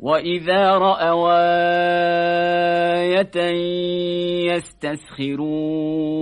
وإذا رأوا آية يستسخرون